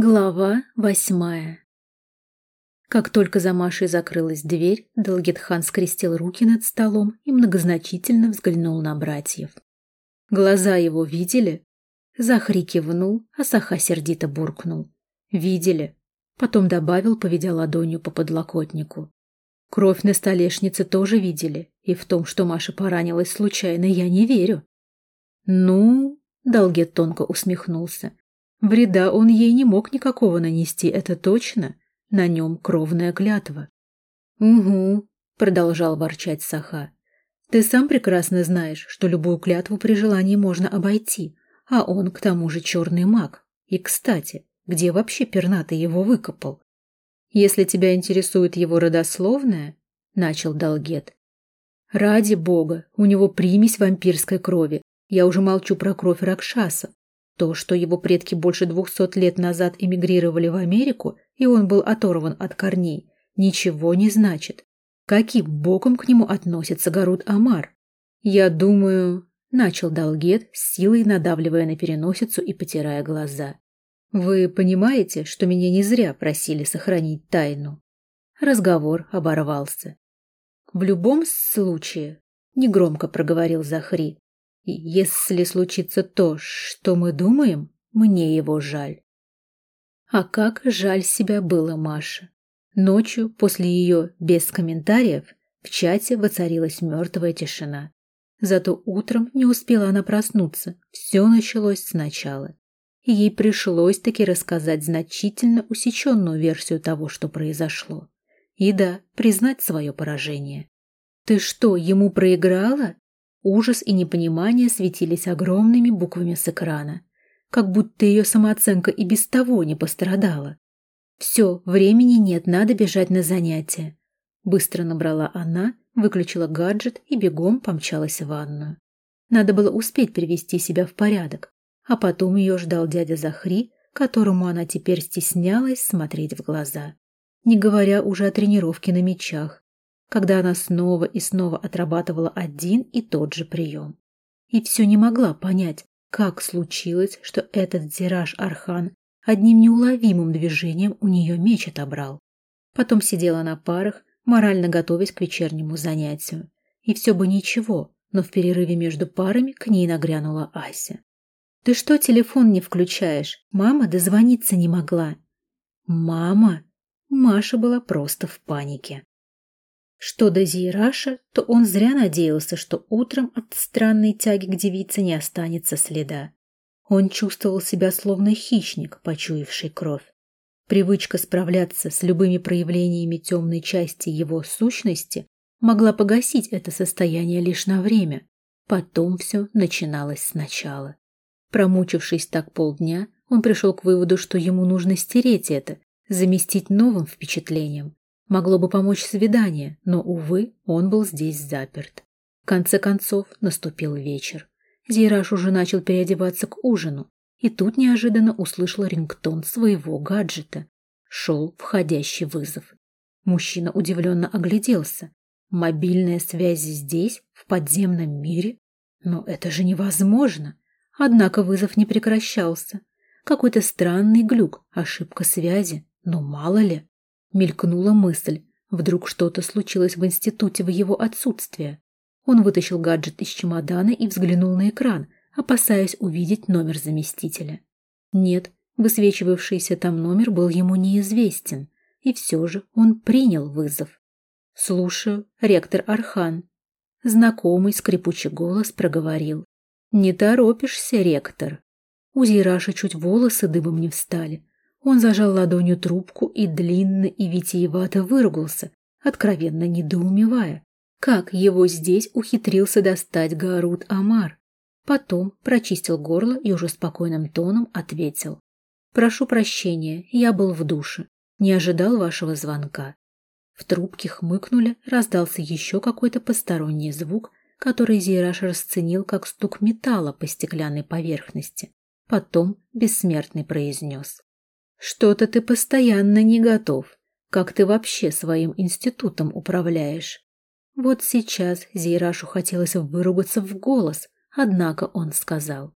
Глава восьмая Как только за Машей закрылась дверь, Далгетхан скрестил руки над столом и многозначительно взглянул на братьев. Глаза его видели? Захри кивнул, а Саха сердито буркнул. Видели. Потом добавил, поведя ладонью по подлокотнику. Кровь на столешнице тоже видели, и в том, что Маша поранилась случайно, я не верю. Ну, Долгет тонко усмехнулся. Вреда он ей не мог никакого нанести, это точно. На нем кровная клятва. «Угу», — продолжал ворчать Саха. «Ты сам прекрасно знаешь, что любую клятву при желании можно обойти, а он, к тому же, черный маг. И, кстати, где вообще пернатый его выкопал? Если тебя интересует его родословная, — начал Долгет. Ради бога, у него примесь вампирской крови. Я уже молчу про кровь Ракшаса. То, что его предки больше двухсот лет назад эмигрировали в Америку, и он был оторван от корней, ничего не значит. Каким боком к нему относится Гарут Амар? Я думаю... Начал Далгет, силой надавливая на переносицу и потирая глаза. «Вы понимаете, что меня не зря просили сохранить тайну?» Разговор оборвался. «В любом случае», — негромко проговорил Захри, если случится то, что мы думаем, мне его жаль. А как жаль себя было Маше. Ночью, после ее «без комментариев», в чате воцарилась мертвая тишина. Зато утром не успела она проснуться, все началось сначала. Ей пришлось таки рассказать значительно усеченную версию того, что произошло. И да, признать свое поражение. «Ты что, ему проиграла?» Ужас и непонимание светились огромными буквами с экрана, как будто ее самооценка и без того не пострадала. «Все, времени нет, надо бежать на занятия». Быстро набрала она, выключила гаджет и бегом помчалась в ванную. Надо было успеть привести себя в порядок, а потом ее ждал дядя Захри, которому она теперь стеснялась смотреть в глаза. Не говоря уже о тренировке на мечах, когда она снова и снова отрабатывала один и тот же прием. И все не могла понять, как случилось, что этот Зираж Архан одним неуловимым движением у нее меч отобрал. Потом сидела на парах, морально готовясь к вечернему занятию. И все бы ничего, но в перерыве между парами к ней нагрянула Ася. «Ты что телефон не включаешь? Мама дозвониться не могла». «Мама?» Маша была просто в панике. Что до Зейраша, то он зря надеялся, что утром от странной тяги к девице не останется следа. Он чувствовал себя словно хищник, почуявший кровь. Привычка справляться с любыми проявлениями темной части его сущности могла погасить это состояние лишь на время. Потом все начиналось сначала. Промучившись так полдня, он пришел к выводу, что ему нужно стереть это, заместить новым впечатлением, Могло бы помочь свидание, но, увы, он был здесь заперт. В конце концов, наступил вечер. Зейраж уже начал переодеваться к ужину, и тут неожиданно услышал рингтон своего гаджета. Шел входящий вызов. Мужчина удивленно огляделся. Мобильная связь здесь, в подземном мире? Но это же невозможно. Однако вызов не прекращался. Какой-то странный глюк, ошибка связи, но мало ли. Мелькнула мысль. Вдруг что-то случилось в институте в его отсутствие. Он вытащил гаджет из чемодана и взглянул на экран, опасаясь увидеть номер заместителя. Нет, высвечивавшийся там номер был ему неизвестен, и все же он принял вызов. «Слушаю, ректор Архан». Знакомый скрипучий голос проговорил. «Не торопишься, ректор». У Зираша чуть волосы дыбом не встали. Он зажал ладонью трубку и длинно и витиевато выругался, откровенно недоумевая, как его здесь ухитрился достать Гарут Амар. Потом прочистил горло и уже спокойным тоном ответил. «Прошу прощения, я был в душе. Не ожидал вашего звонка». В трубке хмыкнули, раздался еще какой-то посторонний звук, который Зейраш расценил как стук металла по стеклянной поверхности. Потом бессмертный произнес. Что-то ты постоянно не готов. Как ты вообще своим институтом управляешь? Вот сейчас Зейрашу хотелось выругаться в голос, однако он сказал.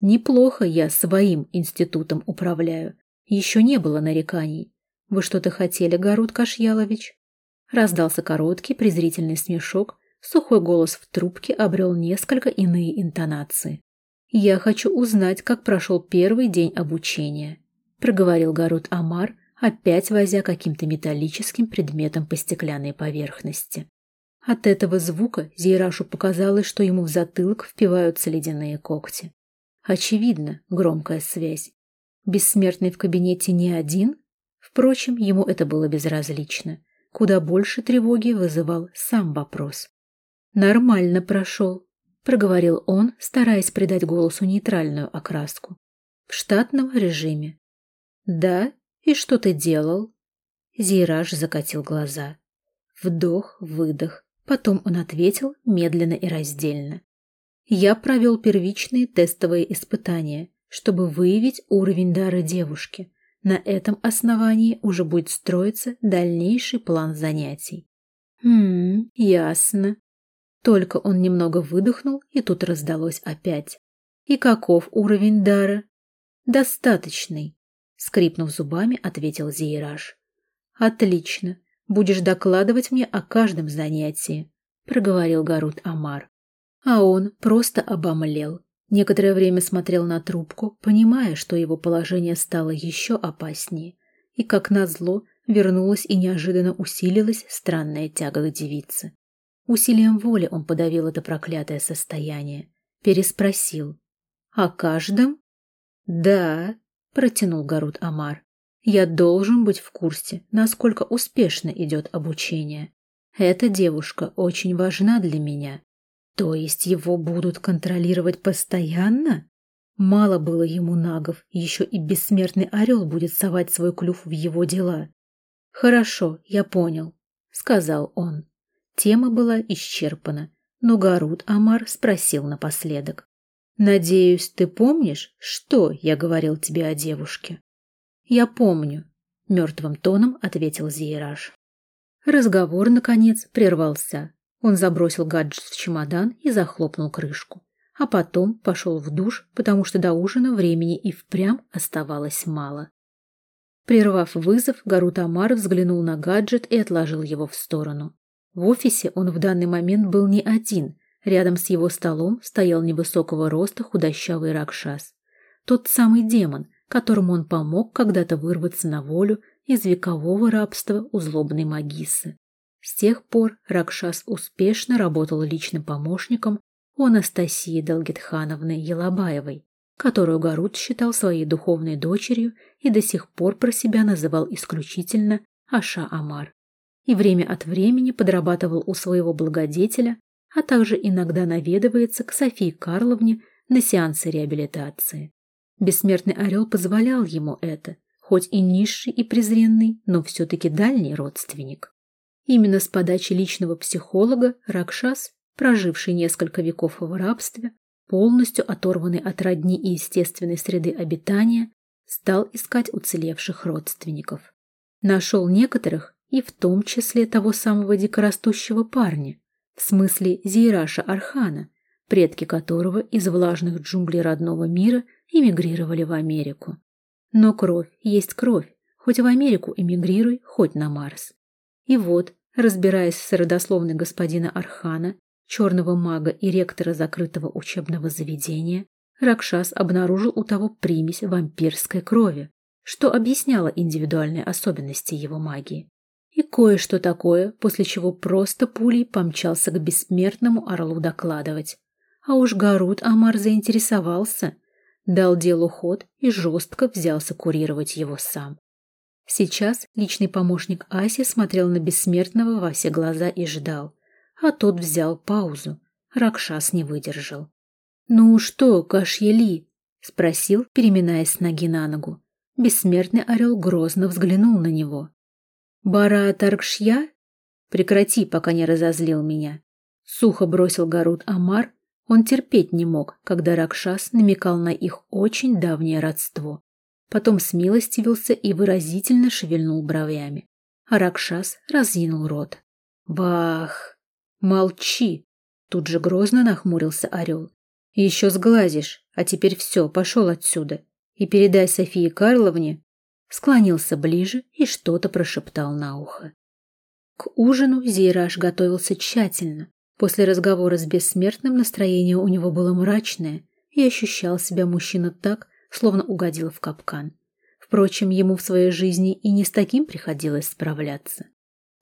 Неплохо я своим институтом управляю. Еще не было нареканий. Вы что-то хотели, Гарут Кашьялович? Раздался короткий презрительный смешок, сухой голос в трубке обрел несколько иные интонации. «Я хочу узнать, как прошел первый день обучения», — проговорил Гарут Амар, опять возя каким-то металлическим предметом по стеклянной поверхности. От этого звука Зейрашу показалось, что ему в затылок впиваются ледяные когти. Очевидно, громкая связь. Бессмертный в кабинете не один? Впрочем, ему это было безразлично. Куда больше тревоги вызывал сам вопрос. «Нормально прошел», — проговорил он, стараясь придать голосу нейтральную окраску. «В штатном режиме». «Да? И что ты делал?» Зейраж закатил глаза. Вдох, выдох. Потом он ответил медленно и раздельно. Я провел первичные тестовые испытания, чтобы выявить уровень дара девушки. На этом основании уже будет строиться дальнейший план занятий. Хм, ясно. Только он немного выдохнул, и тут раздалось опять. И каков уровень дара? Достаточный, скрипнув зубами, ответил Зейраж. Отлично. Будешь докладывать мне о каждом занятии, проговорил Гарут Амар. А он просто обомлел. Некоторое время смотрел на трубку, понимая, что его положение стало еще опаснее. И, как назло, вернулась и неожиданно усилилась странная тяга к девице. Усилием воли он подавил это проклятое состояние. Переспросил. «О каждом?» «Да», — протянул Гарут Амар. «Я должен быть в курсе, насколько успешно идет обучение. Эта девушка очень важна для меня. То есть его будут контролировать постоянно? Мало было ему нагов, еще и бессмертный орел будет совать свой клюв в его дела. «Хорошо, я понял», — сказал он. Тема была исчерпана, но Гарут Амар спросил напоследок. «Надеюсь, ты помнишь, что я говорил тебе о девушке?» «Я помню», — мертвым тоном ответил Зейраж. Разговор, наконец, прервался. Он забросил гаджет в чемодан и захлопнул крышку. А потом пошел в душ, потому что до ужина времени и впрямь оставалось мало. Прервав вызов, Гарут Амар взглянул на гаджет и отложил его в сторону. В офисе он в данный момент был не один. Рядом с его столом стоял невысокого роста худощавый Ракшас. Тот самый демон, которому он помог когда-то вырваться на волю из векового рабства у злобной Магисы. С тех пор Ракшас успешно работал личным помощником у Анастасии Далгетхановны Елабаевой, которую Гарут считал своей духовной дочерью и до сих пор про себя называл исключительно Аша Амар. И время от времени подрабатывал у своего благодетеля, а также иногда наведывается к Софии Карловне на сеансы реабилитации. Бессмертный орел позволял ему это, хоть и низший и презренный, но все-таки дальний родственник. Именно с подачи личного психолога Ракшас, проживший несколько веков в рабстве, полностью оторванный от родни и естественной среды обитания, стал искать уцелевших родственников. Нашел некоторых, и в том числе того самого дикорастущего парня, в смысле Зейраша Архана, предки которого из влажных джунглей родного мира эмигрировали в Америку. Но кровь есть кровь, хоть в Америку эмигрируй, хоть на Марс. И вот, Разбираясь с родословной господина Архана, черного мага и ректора закрытого учебного заведения, Ракшас обнаружил у того примесь вампирской крови, что объясняло индивидуальные особенности его магии. И кое-что такое, после чего просто пулей помчался к бессмертному орлу докладывать. А уж Гарут Амар заинтересовался, дал делу ход и жестко взялся курировать его сам. Сейчас личный помощник Аси смотрел на бессмертного во все глаза и ждал. А тот взял паузу. Ракшас не выдержал. «Ну что, Кашьели?» — спросил, переминаясь с ноги на ногу. Бессмертный орел грозно взглянул на него. «Бара Таркшья? Прекрати, пока не разозлил меня». Сухо бросил Гарут Амар. Он терпеть не мог, когда Ракшас намекал на их очень давнее родство. Потом смилостивился и выразительно шевельнул бровями. А Ракшас разъянул рот. «Бах! Молчи!» Тут же грозно нахмурился орел. «Еще сглазишь, а теперь все, пошел отсюда. И передай Софии Карловне...» склонился ближе и что-то прошептал на ухо. К ужину Зейраж готовился тщательно. После разговора с бессмертным настроение у него было мрачное, и ощущал себя мужчина так, словно угодил в капкан. Впрочем, ему в своей жизни и не с таким приходилось справляться.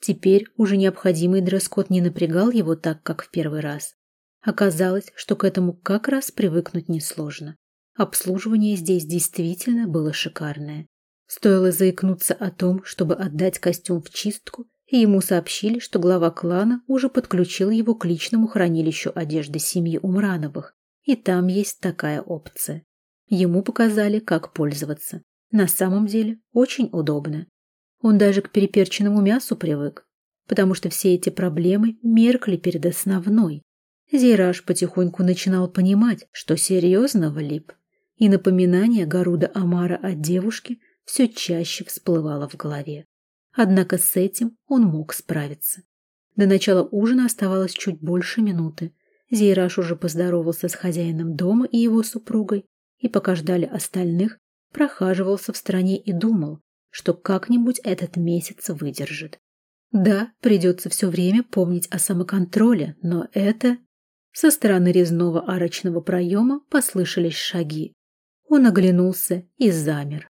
Теперь уже необходимый дресс-код не напрягал его так, как в первый раз. Оказалось, что к этому как раз привыкнуть несложно. Обслуживание здесь действительно было шикарное. Стоило заикнуться о том, чтобы отдать костюм в чистку, и ему сообщили, что глава клана уже подключил его к личному хранилищу одежды семьи Умрановых, и там есть такая опция. Ему показали, как пользоваться. На самом деле очень удобно. Он даже к переперченному мясу привык, потому что все эти проблемы меркли перед основной. Зейраж потихоньку начинал понимать, что серьезно влип, и напоминание Гаруда Амара о девушке все чаще всплывало в голове. Однако с этим он мог справиться. До начала ужина оставалось чуть больше минуты. Зейраж уже поздоровался с хозяином дома и его супругой, и пока ждали остальных, прохаживался в стране и думал, что как-нибудь этот месяц выдержит. Да, придется все время помнить о самоконтроле, но это... Со стороны резного арочного проема послышались шаги. Он оглянулся и замер.